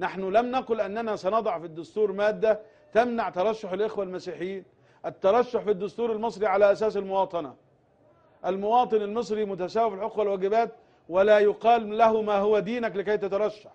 نحن لم نقل أننا سنضع في الدستور مادة تمنع ترشح الإخوة المسيحيين. الترشح في الدستور المصري على أساس المواطنة. المواطن المصري متساوي في الحقوق والواجبات ولا يقال له ما هو دينك لكي تترشح.